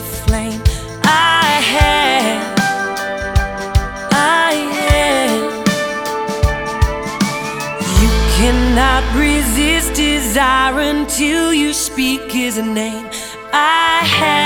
the flame I have, I had. You cannot resist desire until you speak his name. I have.